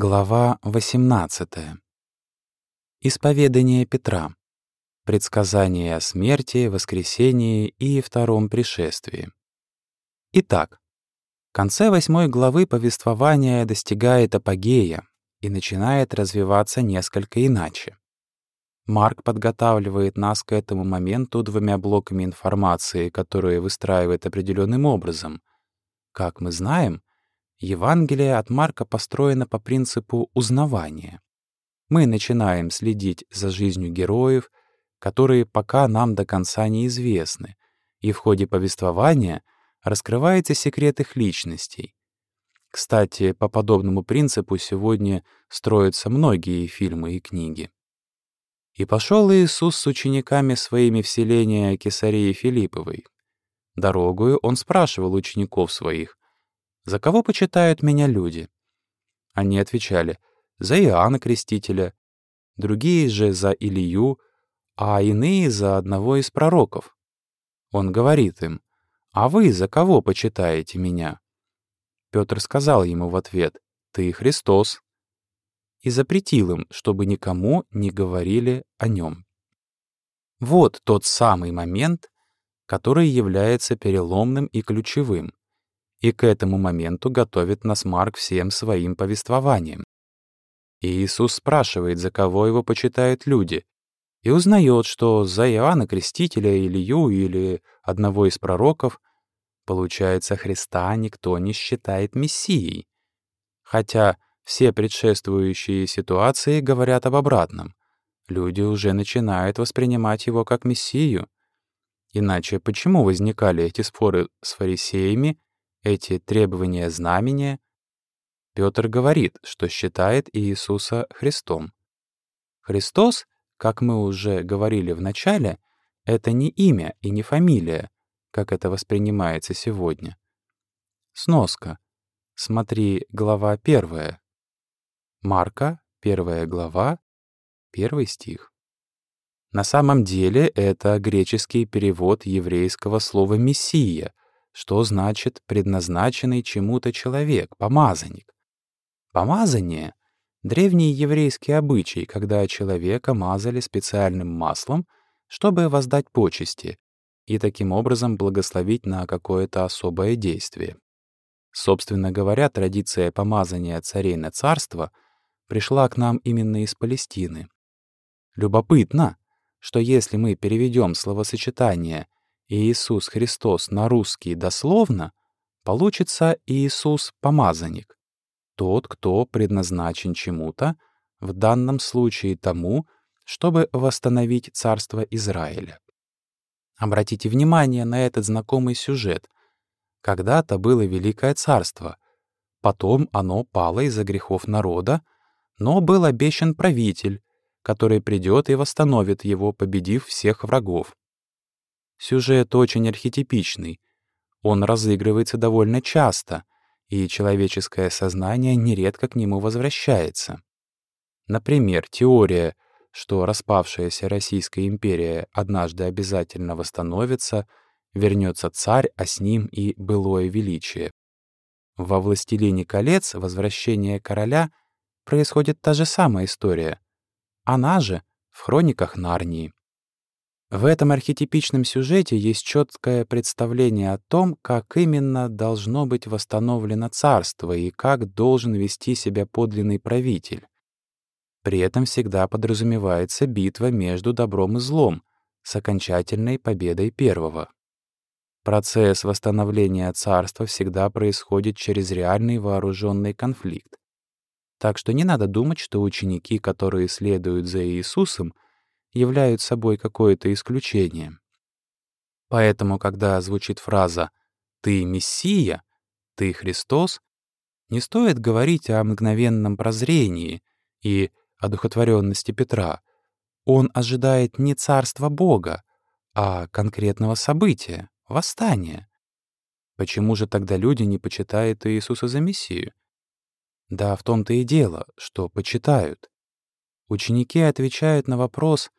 Глава 18. Исповедание Петра. Предсказание о смерти, воскресении и втором пришествии. Итак, в конце восьмой главы повествование достигает апогея и начинает развиваться несколько иначе. Марк подготавливает нас к этому моменту двумя блоками информации, которые выстраивает определенным образом. Как мы знаем, Евангелие от Марка построено по принципу узнавания. Мы начинаем следить за жизнью героев, которые пока нам до конца неизвестны, и в ходе повествования раскрывается секрет их личностей. Кстати, по подобному принципу сегодня строятся многие фильмы и книги. «И пошел Иисус с учениками своими в селение Кесарии Филипповой. Дорогою он спрашивал учеников своих, «За кого почитают меня люди?» Они отвечали, «За Иоанна Крестителя», другие же за Илью, а иные за одного из пророков. Он говорит им, «А вы за кого почитаете меня?» Петр сказал ему в ответ, «Ты Христос», и запретил им, чтобы никому не говорили о нем. Вот тот самый момент, который является переломным и ключевым. И к этому моменту готовит нас Марк всем своим повествованием. И Иисус спрашивает, за кого его почитают люди, и узнает, что за Иоанна Крестителя, Илью или одного из пророков, получается, Христа никто не считает Мессией. Хотя все предшествующие ситуации говорят об обратном. Люди уже начинают воспринимать его как Мессию. Иначе почему возникали эти споры с фарисеями эти требования знамения, Петр говорит, что считает Иисуса Христом. Христос, как мы уже говорили в начале, это не имя и не фамилия, как это воспринимается сегодня. Сноска. Смотри, глава 1. Марка, 1 глава, 1 стих. На самом деле это греческий перевод еврейского слова «мессия», что значит предназначенный чему-то человек, помазанник. Помазание — древний еврейский обычай, когда человека мазали специальным маслом, чтобы воздать почести и таким образом благословить на какое-то особое действие. Собственно говоря, традиция помазания царей на царство пришла к нам именно из Палестины. Любопытно, что если мы переведем словосочетание Иисус Христос на русский дословно, получится Иисус-помазанник, тот, кто предназначен чему-то, в данном случае тому, чтобы восстановить царство Израиля. Обратите внимание на этот знакомый сюжет. Когда-то было Великое Царство, потом оно пало из-за грехов народа, но был обещан правитель, который придет и восстановит его, победив всех врагов. Сюжет очень архетипичный. Он разыгрывается довольно часто, и человеческое сознание нередко к нему возвращается. Например, теория, что распавшаяся Российская империя однажды обязательно восстановится, вернется царь, а с ним и былое величие. Во «Властелине колец» возвращение короля происходит та же самая история. Она же в хрониках Нарнии. В этом архетипичном сюжете есть четкое представление о том, как именно должно быть восстановлено царство и как должен вести себя подлинный правитель. При этом всегда подразумевается битва между добром и злом с окончательной победой первого. Процесс восстановления царства всегда происходит через реальный вооруженный конфликт. Так что не надо думать, что ученики, которые следуют за Иисусом, — являют собой какое-то исключение. Поэтому, когда звучит фраза «ты Мессия», «ты Христос», не стоит говорить о мгновенном прозрении и одухотворенности Петра. Он ожидает не царства Бога, а конкретного события — восстания. Почему же тогда люди не почитают Иисуса за Мессию? Да в том-то и дело, что почитают. Ученики отвечают на вопрос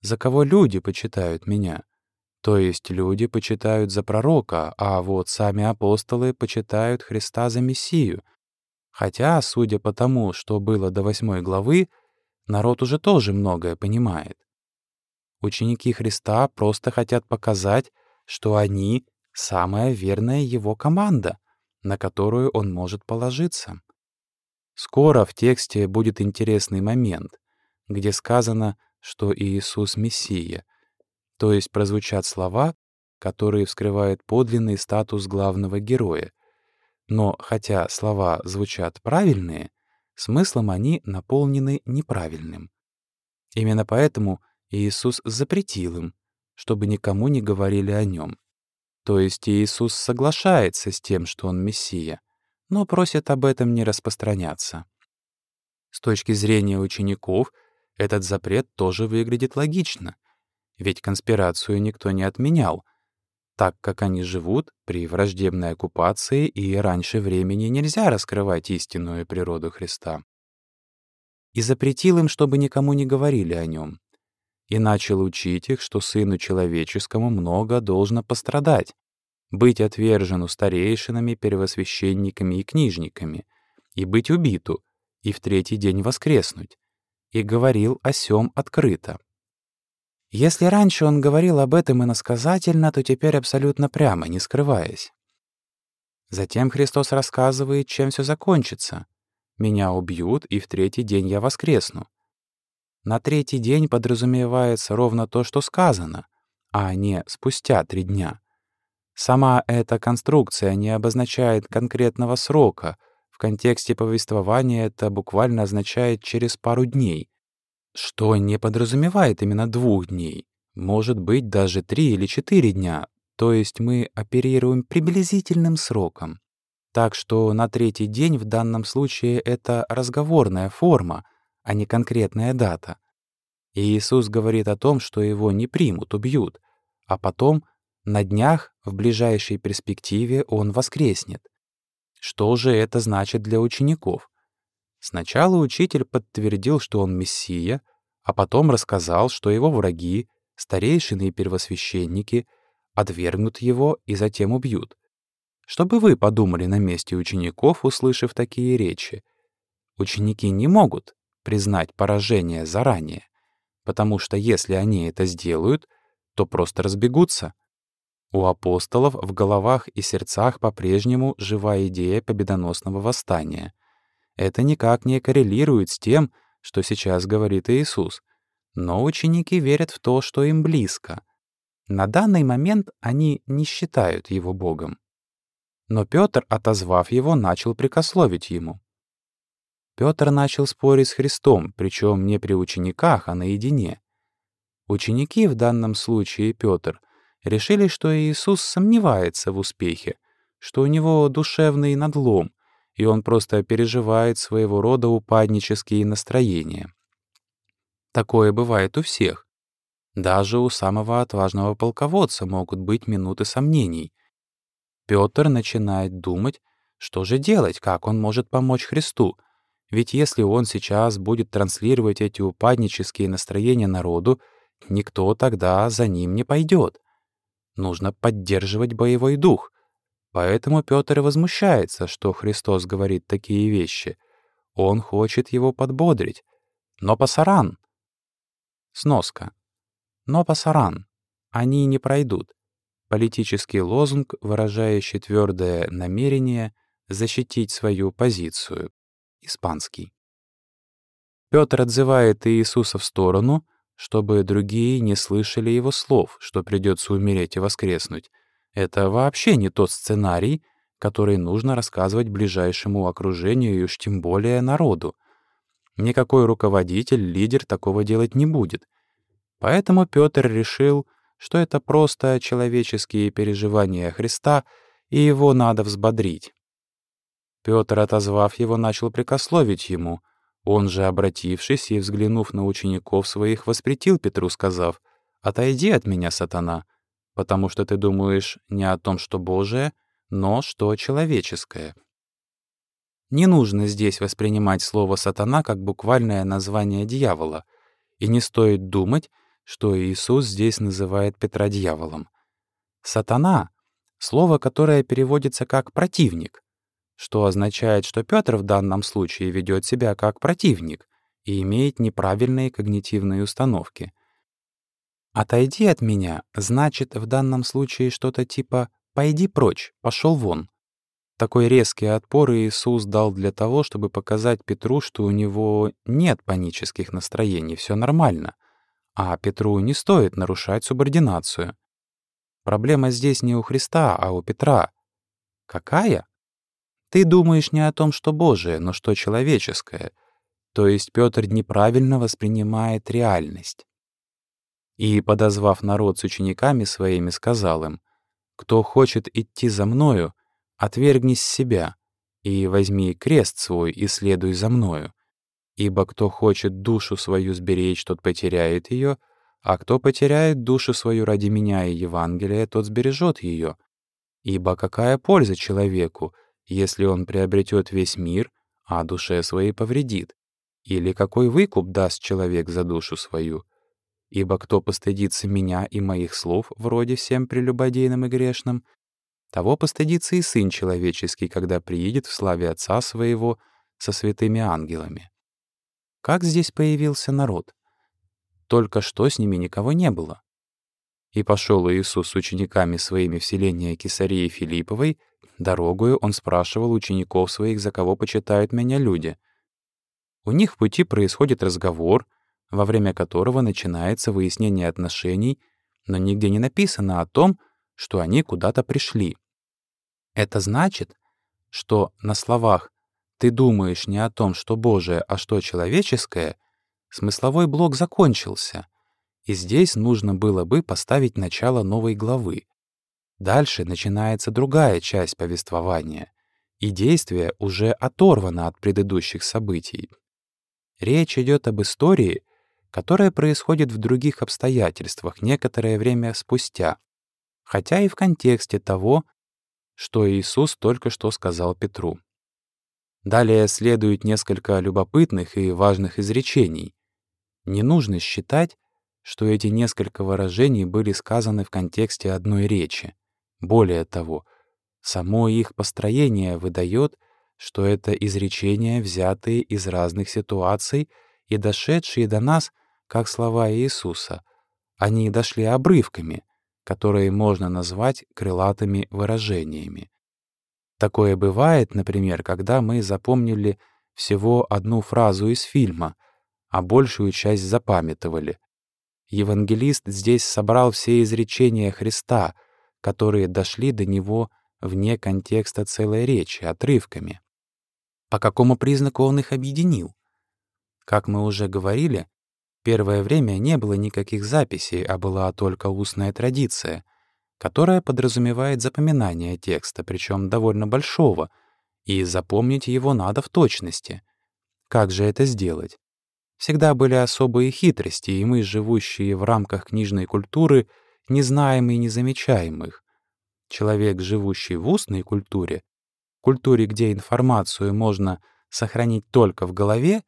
за кого люди почитают меня. То есть люди почитают за пророка, а вот сами апостолы почитают Христа за Мессию. Хотя, судя по тому, что было до восьмой главы, народ уже тоже многое понимает. Ученики Христа просто хотят показать, что они — самая верная его команда, на которую он может положиться. Скоро в тексте будет интересный момент, где сказано, что Иисус — Мессия, то есть прозвучат слова, которые вскрывают подлинный статус главного героя. Но хотя слова звучат правильные, смыслом они наполнены неправильным. Именно поэтому Иисус запретил им, чтобы никому не говорили о нем. То есть Иисус соглашается с тем, что он Мессия, но просит об этом не распространяться. С точки зрения учеников, этот запрет тоже выглядит логично, ведь конспирацию никто не отменял, так как они живут при враждебной оккупации и раньше времени нельзя раскрывать истинную природу Христа. И запретил им, чтобы никому не говорили о нем и начал учить их, что Сыну Человеческому много должно пострадать, быть отвержену старейшинами, первосвященниками и книжниками, и быть убиту, и в третий день воскреснуть, и говорил о сём открыто. Если раньше он говорил об этом иносказательно, то теперь абсолютно прямо, не скрываясь. Затем Христос рассказывает, чем все закончится. «Меня убьют, и в третий день я воскресну». На третий день подразумевается ровно то, что сказано, а не спустя три дня. Сама эта конструкция не обозначает конкретного срока. В контексте повествования это буквально означает «через пару дней», что не подразумевает именно двух дней. Может быть, даже три или четыре дня, то есть мы оперируем приблизительным сроком. Так что на третий день в данном случае это разговорная форма — а не конкретная дата. И Иисус говорит о том, что его не примут, убьют, а потом, на днях, в ближайшей перспективе, он воскреснет. Что же это значит для учеников? Сначала учитель подтвердил, что он Мессия, а потом рассказал, что его враги, старейшины и первосвященники, отвергнут его и затем убьют. Что бы вы подумали на месте учеников, услышав такие речи? Ученики не могут, признать поражение заранее, потому что если они это сделают, то просто разбегутся. У апостолов в головах и сердцах по-прежнему жива идея победоносного восстания. Это никак не коррелирует с тем, что сейчас говорит Иисус. Но ученики верят в то, что им близко. На данный момент они не считают его Богом. Но Петр, отозвав его, начал прикословить ему. Петр начал спорить с Христом, причем не при учениках, а наедине. Ученики, в данном случае Петр, решили, что Иисус сомневается в успехе, что у него душевный надлом, и он просто переживает своего рода упаднические настроения. Такое бывает у всех. Даже у самого отважного полководца могут быть минуты сомнений. Петр начинает думать, что же делать, как он может помочь Христу — ведь если он сейчас будет транслировать эти упаднические настроения народу, никто тогда за ним не пойдет. Нужно поддерживать боевой дух. Поэтому Петр возмущается, что Христос говорит такие вещи. Он хочет его подбодрить. Но пасаран. Сноска. Но пасаран. Они не пройдут. Политический лозунг, выражающий твердое намерение защитить свою позицию испанский. Петр отзывает Иисуса в сторону, чтобы другие не слышали его слов, что придется умереть и воскреснуть. Это вообще не тот сценарий, который нужно рассказывать ближайшему окружению и уж тем более народу. Никакой руководитель, лидер такого делать не будет. Поэтому Петр решил, что это просто человеческие переживания Христа, и его надо взбодрить. Петр, отозвав его, начал прикословить ему. Он же, обратившись и взглянув на учеников своих, воспретил Петру, сказав, «Отойди от меня, сатана, потому что ты думаешь не о том, что Божие, но что человеческое». Не нужно здесь воспринимать слово «сатана» как буквальное название дьявола, и не стоит думать, что Иисус здесь называет Петра дьяволом. «Сатана» — слово, которое переводится как «противник», что означает, что Петр в данном случае ведет себя как противник и имеет неправильные когнитивные установки. «Отойди от меня» значит в данном случае что-то типа «пойди прочь, пошел вон». Такой резкий отпор Иисус дал для того, чтобы показать Петру, что у него нет панических настроений, все нормально, а Петру не стоит нарушать субординацию. Проблема здесь не у Христа, а у Петра. Какая? Ты думаешь не о том, что Божие, но что человеческое. То есть Петр неправильно воспринимает реальность. И, подозвав народ с учениками своими, сказал им, «Кто хочет идти за мною, отвергнись себя, и возьми крест свой и следуй за мною. Ибо кто хочет душу свою сберечь, тот потеряет ее, а кто потеряет душу свою ради меня и Евангелия, тот сбережет ее. Ибо какая польза человеку, если он приобретет весь мир, а душе своей повредит? Или какой выкуп даст человек за душу свою? Ибо кто постыдится меня и моих слов, вроде всем прелюбодейным и грешным, того постыдится и Сын Человеческий, когда приедет в славе Отца Своего со святыми ангелами. Как здесь появился народ? Только что с ними никого не было. И пошел Иисус с учениками своими в селение Кесарии Филипповой, дорогою он спрашивал учеников своих, за кого почитают меня люди. У них в пути происходит разговор, во время которого начинается выяснение отношений, но нигде не написано о том, что они куда-то пришли. Это значит, что на словах «ты думаешь не о том, что Божие, а что человеческое» смысловой блок закончился — и здесь нужно было бы поставить начало новой главы. Дальше начинается другая часть повествования, и действие уже оторвано от предыдущих событий. Речь идет об истории, которая происходит в других обстоятельствах некоторое время спустя, хотя и в контексте того, что Иисус только что сказал Петру. Далее следует несколько любопытных и важных изречений. Не нужно считать, что эти несколько выражений были сказаны в контексте одной речи. Более того, само их построение выдает, что это изречения, взятые из разных ситуаций и дошедшие до нас, как слова Иисуса. Они дошли обрывками, которые можно назвать крылатыми выражениями. Такое бывает, например, когда мы запомнили всего одну фразу из фильма, а большую часть запамятовали. Евангелист здесь собрал все изречения Христа, которые дошли до него вне контекста целой речи, отрывками. По какому признаку он их объединил? Как мы уже говорили, первое время не было никаких записей, а была только устная традиция, которая подразумевает запоминание текста, причем довольно большого, и запомнить его надо в точности. Как же это сделать? Всегда были особые хитрости, и мы, живущие в рамках книжной культуры, не знаем и не замечаем их. Человек, живущий в устной культуре, культуре, где информацию можно сохранить только в голове,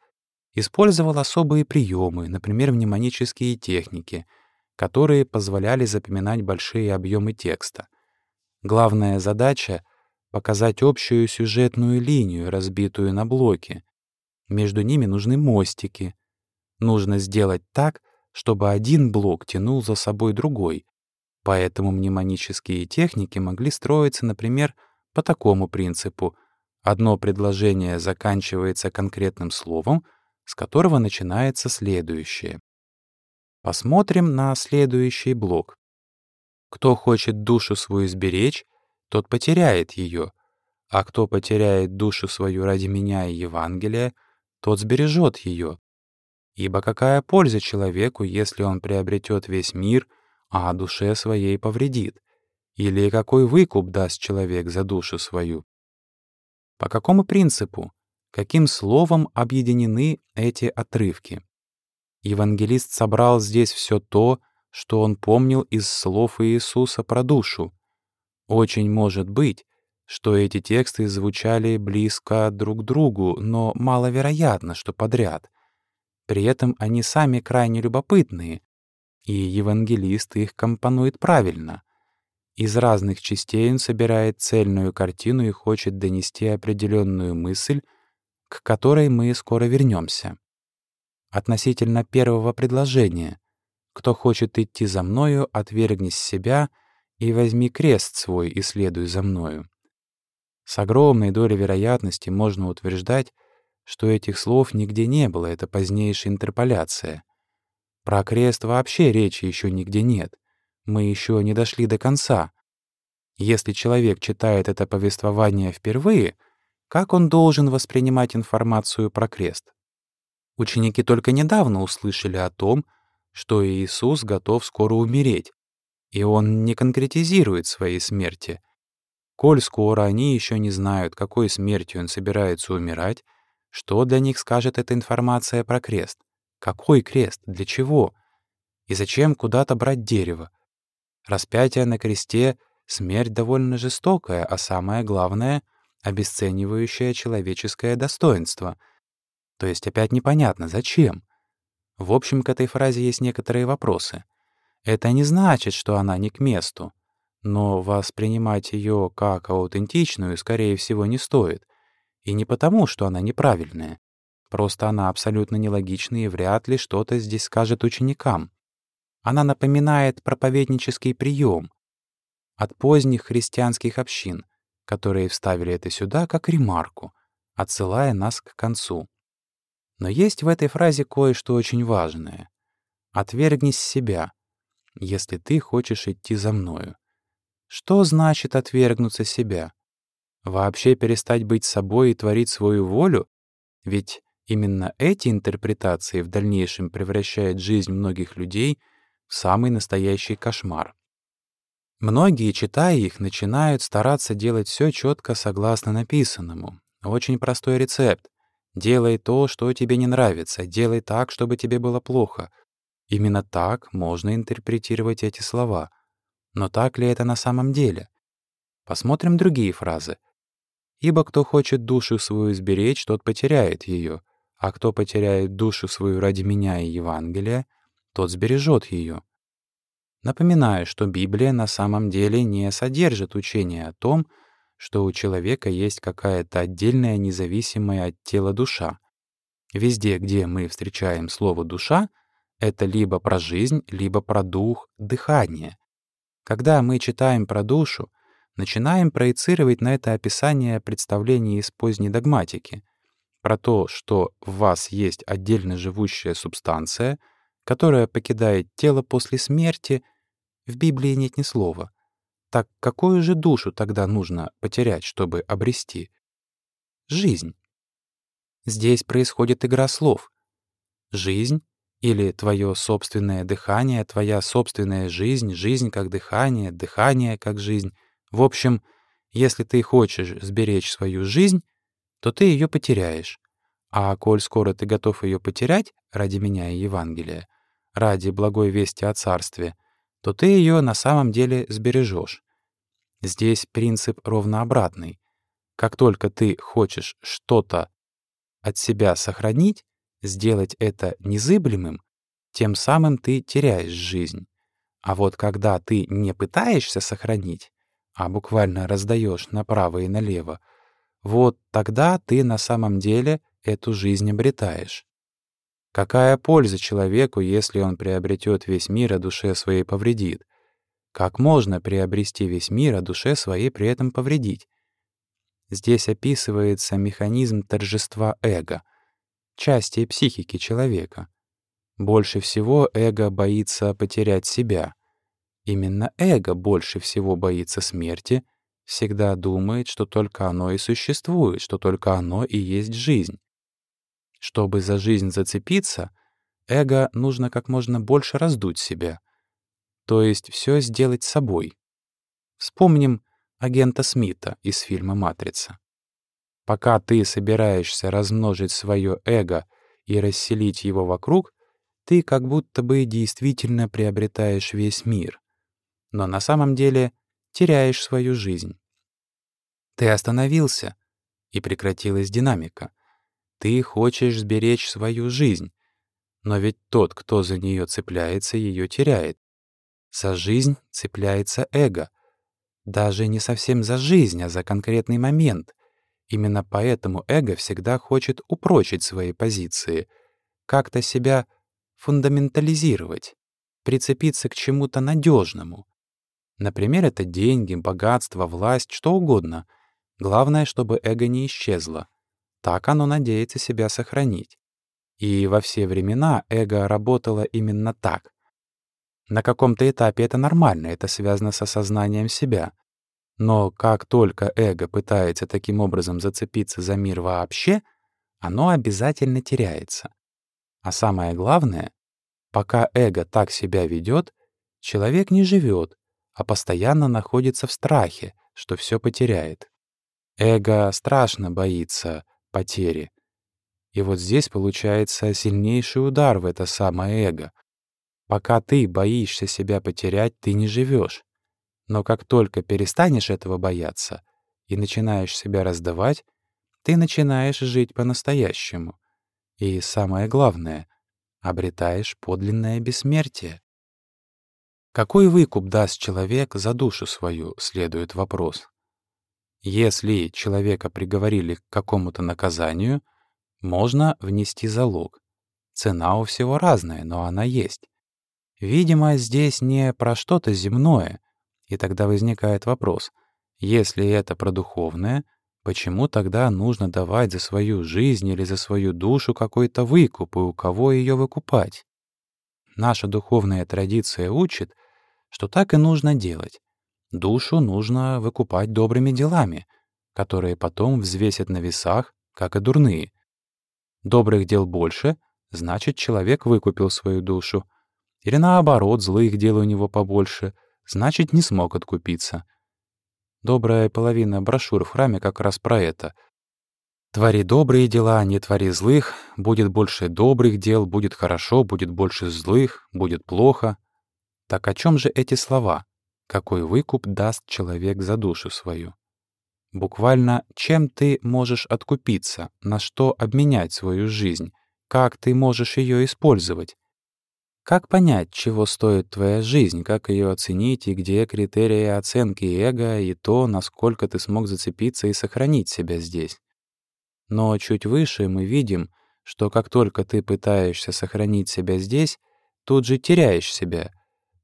использовал особые приемы, например, мнемонические техники, которые позволяли запоминать большие объемы текста. Главная задача — показать общую сюжетную линию, разбитую на блоки. Между ними нужны мостики, Нужно сделать так, чтобы один блок тянул за собой другой. Поэтому мнемонические техники могли строиться, например, по такому принципу. Одно предложение заканчивается конкретным словом, с которого начинается следующее. Посмотрим на следующий блок. Кто хочет душу свою сберечь, тот потеряет ее, а кто потеряет душу свою ради меня и Евангелия, тот сбережет ее. Ибо какая польза человеку, если он приобретет весь мир, а душе своей повредит? Или какой выкуп даст человек за душу свою? По какому принципу, каким словом объединены эти отрывки? Евангелист собрал здесь все то, что он помнил из слов Иисуса про душу. Очень может быть, что эти тексты звучали близко друг к другу, но маловероятно, что подряд — при этом они сами крайне любопытные, и евангелист их компонует правильно. Из разных частей он собирает цельную картину и хочет донести определенную мысль, к которой мы скоро вернемся. Относительно первого предложения «Кто хочет идти за мною, отвергнись себя и возьми крест свой и следуй за мною». С огромной долей вероятности можно утверждать, что этих слов нигде не было, это позднейшая интерполяция. Про крест вообще речи еще нигде нет. Мы еще не дошли до конца. Если человек читает это повествование впервые, как он должен воспринимать информацию про крест? Ученики только недавно услышали о том, что Иисус готов скоро умереть, и он не конкретизирует своей смерти. Коль скоро они еще не знают, какой смертью он собирается умирать, что для них скажет эта информация про крест? Какой крест? Для чего? И зачем куда-то брать дерево? Распятие на кресте — смерть довольно жестокая, а самое главное — обесценивающее человеческое достоинство. То есть опять непонятно, зачем? В общем, к этой фразе есть некоторые вопросы. Это не значит, что она не к месту. Но воспринимать ее как аутентичную, скорее всего, не стоит. И не потому, что она неправильная. Просто она абсолютно нелогична и вряд ли что-то здесь скажет ученикам. Она напоминает проповеднический прием от поздних христианских общин, которые вставили это сюда как ремарку, отсылая нас к концу. Но есть в этой фразе кое-что очень важное. «Отвергнись себя, если ты хочешь идти за мною». Что значит отвергнуться себя? Вообще перестать быть собой и творить свою волю? Ведь именно эти интерпретации в дальнейшем превращают жизнь многих людей в самый настоящий кошмар. Многие, читая их, начинают стараться делать все четко согласно написанному. Очень простой рецепт. Делай то, что тебе не нравится, делай так, чтобы тебе было плохо. Именно так можно интерпретировать эти слова. Но так ли это на самом деле? Посмотрим другие фразы. «Ибо кто хочет душу свою сберечь, тот потеряет ее, а кто потеряет душу свою ради меня и Евангелия, тот сбережет ее». Напоминаю, что Библия на самом деле не содержит учения о том, что у человека есть какая-то отдельная независимая от тела душа. Везде, где мы встречаем слово «душа», это либо про жизнь, либо про дух, дыхание. Когда мы читаем про душу, начинаем проецировать на это описание представлений из поздней догматики, про то, что в вас есть отдельно живущая субстанция, которая покидает тело после смерти, в Библии нет ни слова. Так какую же душу тогда нужно потерять, чтобы обрести? Жизнь. Здесь происходит игра слов. Жизнь или твое собственное дыхание, твоя собственная жизнь, жизнь как дыхание, дыхание как жизнь. В общем, если ты хочешь сберечь свою жизнь, то ты ее потеряешь. А коль скоро ты готов ее потерять ради меня и Евангелия, ради благой вести о Царстве, то ты ее на самом деле сбережешь. Здесь принцип ровно обратный. Как только ты хочешь что-то от себя сохранить, сделать это незыблемым, тем самым ты теряешь жизнь. А вот когда ты не пытаешься сохранить, а буквально раздаешь направо и налево, вот тогда ты на самом деле эту жизнь обретаешь. Какая польза человеку, если он приобретет весь мир, а душе своей повредит? Как можно приобрести весь мир, а душе своей при этом повредить? Здесь описывается механизм торжества эго — части психики человека. Больше всего эго боится потерять себя. Именно эго больше всего боится смерти, всегда думает, что только оно и существует, что только оно и есть жизнь. Чтобы за жизнь зацепиться, эго нужно как можно больше раздуть себя, то есть все сделать собой. Вспомним агента Смита из фильма «Матрица». Пока ты собираешься размножить свое эго и расселить его вокруг, ты как будто бы действительно приобретаешь весь мир. Но на самом деле теряешь свою жизнь. Ты остановился, и прекратилась динамика. Ты хочешь сберечь свою жизнь, но ведь тот, кто за нее цепляется, ее теряет. За жизнь цепляется эго, Даже не совсем за жизнь, а за конкретный момент. Именно поэтому эго всегда хочет упрочить свои позиции, как-то себя фундаментализировать, прицепиться к чему-то надежному. Например, это деньги, богатство, власть, что угодно. Главное, чтобы эго не исчезло. Так оно надеется себя сохранить. И во все времена эго работало именно так. На каком-то этапе это нормально, это связано с осознанием себя. Но как только эго пытается таким образом зацепиться за мир вообще, оно обязательно теряется. А самое главное, пока эго так себя ведет, человек не живет, а постоянно находится в страхе, что все потеряет. Эго страшно боится потери. И вот здесь получается сильнейший удар в это самое эго. Пока ты боишься себя потерять, ты не живешь. Но как только перестанешь этого бояться и начинаешь себя раздавать, ты начинаешь жить по-настоящему. И самое главное — обретаешь подлинное бессмертие. Какой выкуп даст человек за душу свою, следует вопрос. Если человека приговорили к какому-то наказанию, можно внести залог. Цена у всего разная, но она есть. Видимо, здесь не про что-то земное — и тогда возникает вопрос, если это про духовное, почему тогда нужно давать за свою жизнь или за свою душу какой-то выкуп, и у кого ее выкупать? Наша духовная традиция учит, что так и нужно делать. Душу нужно выкупать добрыми делами, которые потом взвесят на весах, как и дурные. Добрых дел больше, значит, человек выкупил свою душу. Или наоборот, злых дел у него побольше — значит, не смог откупиться. Добрая половина брошюр в храме как раз про это. «Твори добрые дела, не твори злых, будет больше добрых дел, будет хорошо, будет больше злых, будет плохо». Так о чем же эти слова? Какой выкуп даст человек за душу свою? Буквально, чем ты можешь откупиться, на что обменять свою жизнь, как ты можешь ее использовать? Как понять, чего стоит твоя жизнь, как ее оценить и где критерии оценки эго и то, насколько ты смог зацепиться и сохранить себя здесь? Но чуть выше мы видим, что как только ты пытаешься сохранить себя здесь, тут же теряешь себя,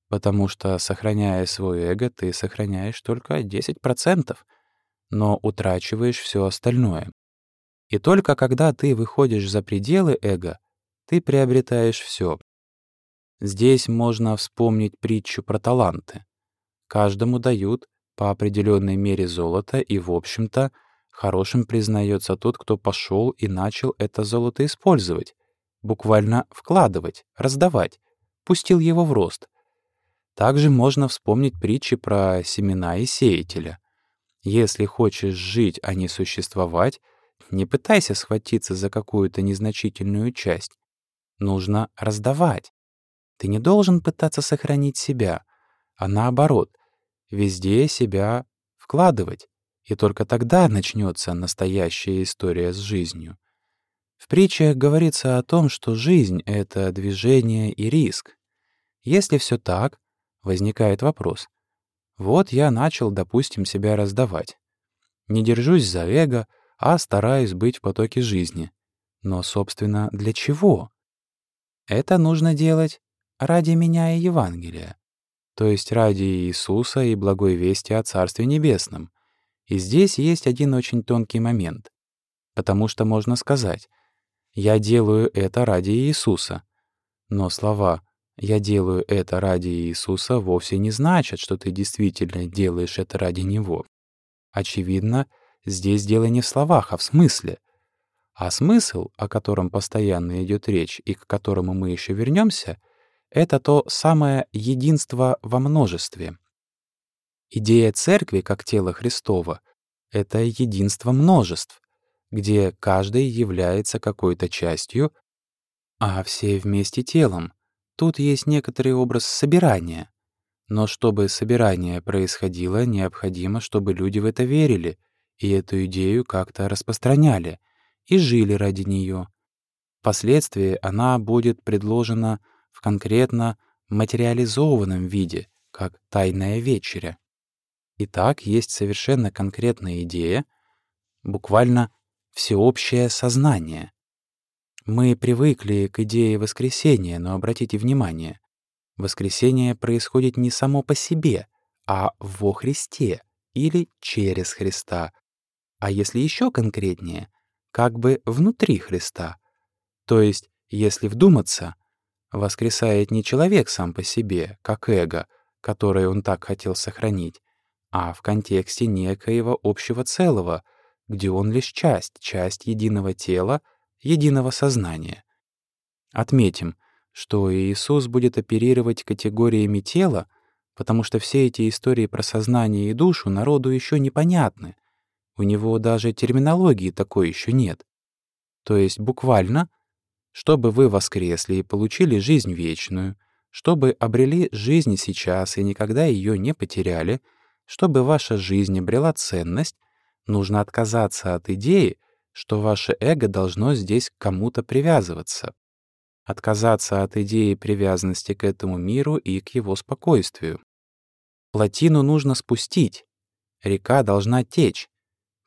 потому что, сохраняя свой эго, ты сохраняешь только 10%, но утрачиваешь все остальное. И только когда ты выходишь за пределы эго, ты приобретаешь все, Здесь можно вспомнить притчу про таланты. Каждому дают по определенной мере золота, и, в общем-то, хорошим признается тот, кто пошел и начал это золото использовать, буквально вкладывать, раздавать, пустил его в рост. Также можно вспомнить притчи про семена и сеятеля. Если хочешь жить, а не существовать, не пытайся схватиться за какую-то незначительную часть. Нужно раздавать. Ты не должен пытаться сохранить себя, а наоборот, везде себя вкладывать, и только тогда начнется настоящая история с жизнью. В притчах говорится о том, что жизнь — это движение и риск. Если все так, возникает вопрос. Вот я начал, допустим, себя раздавать. Не держусь за эго, а стараюсь быть в потоке жизни. Но, собственно, для чего? Это нужно делать ради меня и Евангелия, то есть ради Иисуса и благой вести о Царстве Небесном. И здесь есть один очень тонкий момент, потому что можно сказать «я делаю это ради Иисуса», но слова «я делаю это ради Иисуса» вовсе не значат, что ты действительно делаешь это ради Него. Очевидно, здесь дело не в словах, а в смысле. А смысл, о котором постоянно идет речь и к которому мы еще вернемся, это то самое единство во множестве. Идея церкви как тела Христова — это единство множеств, где каждый является какой-то частью, а все вместе телом. Тут есть некоторый образ собирания. Но чтобы собирание происходило, необходимо, чтобы люди в это верили и эту идею как-то распространяли и жили ради нее. Впоследствии она будет предложена в конкретно материализованном виде, как «Тайная вечеря». Итак, есть совершенно конкретная идея, буквально всеобщее сознание. Мы привыкли к идее воскресения, но обратите внимание, воскресение происходит не само по себе, а во Христе или через Христа, а если еще конкретнее, как бы внутри Христа. То есть, если вдуматься, воскресает не человек сам по себе, как эго, которое он так хотел сохранить, а в контексте некоего общего целого, где он лишь часть, часть единого тела, единого сознания. Отметим, что Иисус будет оперировать категориями тела, потому что все эти истории про сознание и душу народу еще непонятны. У него даже терминологии такой еще нет. То есть буквально, чтобы вы воскресли и получили жизнь вечную, чтобы обрели жизнь сейчас и никогда ее не потеряли, чтобы ваша жизнь обрела ценность, нужно отказаться от идеи, что ваше эго должно здесь к кому-то привязываться. Отказаться от идеи привязанности к этому миру и к его спокойствию. Плотину нужно спустить. Река должна течь.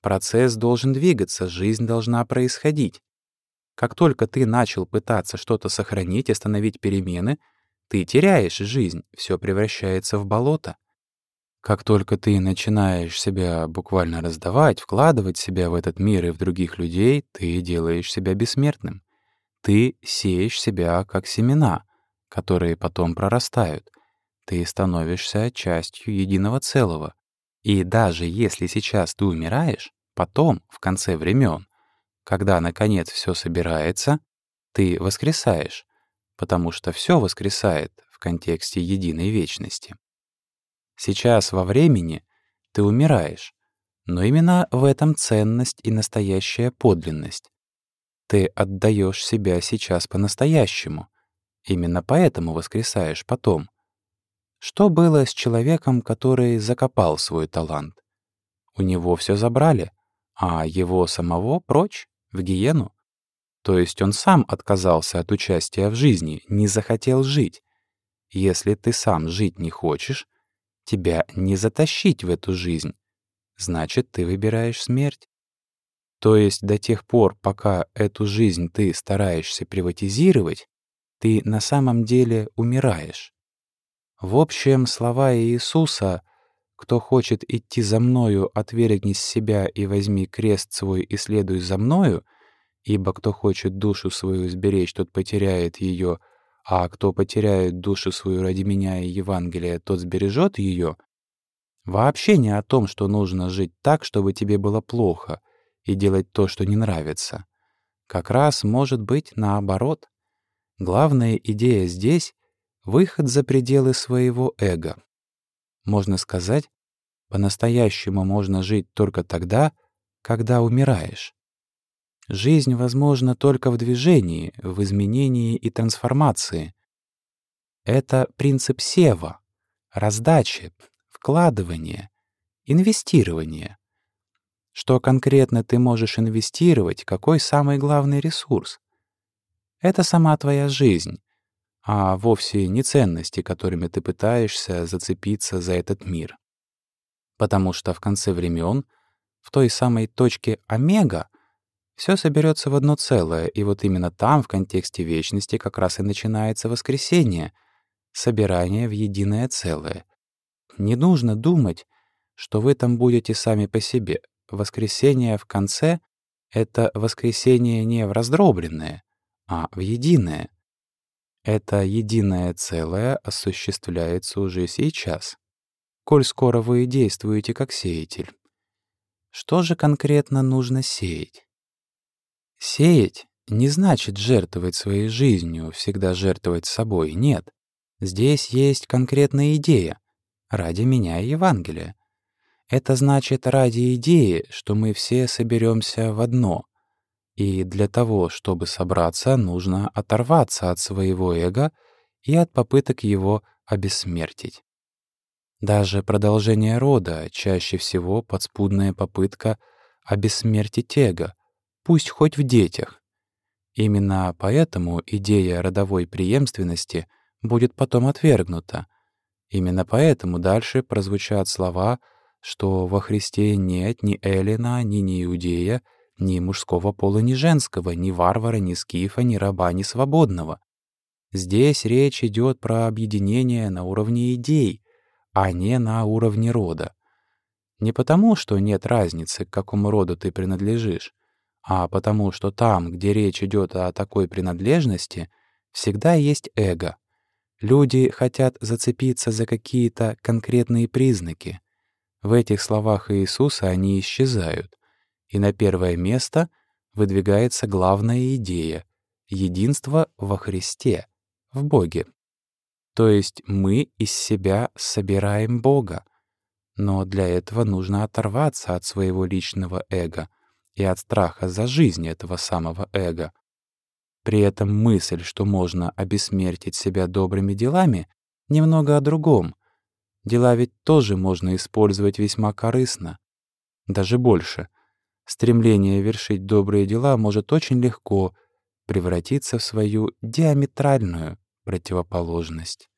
Процесс должен двигаться, жизнь должна происходить. Как только ты начал пытаться что-то сохранить, остановить перемены, ты теряешь жизнь, все превращается в болото. Как только ты начинаешь себя буквально раздавать, вкладывать себя в этот мир и в других людей, ты делаешь себя бессмертным. Ты сеешь себя как семена, которые потом прорастают. Ты становишься частью единого целого. И даже если сейчас ты умираешь, потом, в конце времен, когда, наконец, все собирается, ты воскресаешь, потому что все воскресает в контексте единой вечности. Сейчас во времени ты умираешь, но именно в этом ценность и настоящая подлинность. Ты отдаешь себя сейчас по-настоящему. Именно поэтому воскресаешь потом. Что было с человеком, который закопал свой талант? У него все забрали, а его самого прочь, в гиену. То есть он сам отказался от участия в жизни, не захотел жить. Если ты сам жить не хочешь, тебя не затащить в эту жизнь. Значит, ты выбираешь смерть. То есть до тех пор, пока эту жизнь ты стараешься приватизировать, ты на самом деле умираешь. В общем, слова Иисуса «Кто хочет идти за Мною, отвергни себя и возьми крест свой и следуй за Мною», ибо кто хочет душу свою сберечь, тот потеряет ее, а кто потеряет душу свою ради меня и Евангелия, тот сбережет ее, вообще не о том, что нужно жить так, чтобы тебе было плохо, и делать то, что не нравится. Как раз может быть наоборот. Главная идея здесь — выход за пределы своего эго. Можно сказать, по-настоящему можно жить только тогда, когда умираешь. Жизнь возможна только в движении, в изменении и трансформации. Это принцип сева, раздачи, вкладывания, инвестирования. Что конкретно ты можешь инвестировать, какой самый главный ресурс? Это сама твоя жизнь, а вовсе не ценности, которыми ты пытаешься зацепиться за этот мир. Потому что в конце времен, в той самой точке омега, все соберется в одно целое, и вот именно там, в контексте вечности, как раз и начинается воскресение, собирание в единое целое. Не нужно думать, что вы там будете сами по себе. Воскресение в конце — это воскресение не в раздробленное, а в единое. Это единое целое осуществляется уже сейчас, коль скоро вы действуете как сеятель. Что же конкретно нужно сеять? Сеять не значит жертвовать своей жизнью, всегда жертвовать собой, нет. Здесь есть конкретная идея — ради меня Евангелия. Это значит ради идеи, что мы все соберемся в одно. И для того, чтобы собраться, нужно оторваться от своего эго и от попыток его обессмертить. Даже продолжение рода — чаще всего подспудная попытка обессмертить эго, пусть хоть в детях. Именно поэтому идея родовой преемственности будет потом отвергнута. Именно поэтому дальше прозвучат слова что во Христе нет ни Эллина, ни Неиудея, ни мужского пола, ни женского, ни варвара, ни скифа, ни раба, ни свободного. Здесь речь идет про объединение на уровне идей, а не на уровне рода. Не потому, что нет разницы, к какому роду ты принадлежишь, а потому, что там, где речь идет о такой принадлежности, всегда есть эго. Люди хотят зацепиться за какие-то конкретные признаки. В этих словах Иисуса они исчезают, и на первое место выдвигается главная идея — единство во Христе — в Боге. То есть мы из себя собираем Бога. Но для этого нужно оторваться от своего личного эго и от страха за жизнь этого самого эго. При этом мысль, что можно обессмертить себя добрыми делами, немного о другом. Дела ведь тоже можно использовать весьма корыстно. Даже больше. Стремление вершить добрые дела может очень легко превратиться в свою диаметральную противоположность.